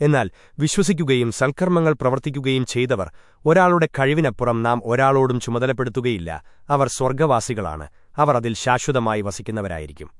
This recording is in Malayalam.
എന്നാൽ വിശ്വസിക്കുകയും സൽക്കർമ്മങ്ങൾ പ്രവർത്തിക്കുകയും ചെയ്തവർ ഒരാളുടെ കഴിവിനപ്പുറം നാം ഒരാളോടും ചുമതലപ്പെടുത്തുകയില്ല. അവർ സ്വർഗവാസികളാണ്. അവർ അതിൽ ശാശ്വതമായി വസിക്കുന്നവരായിരിക്കും.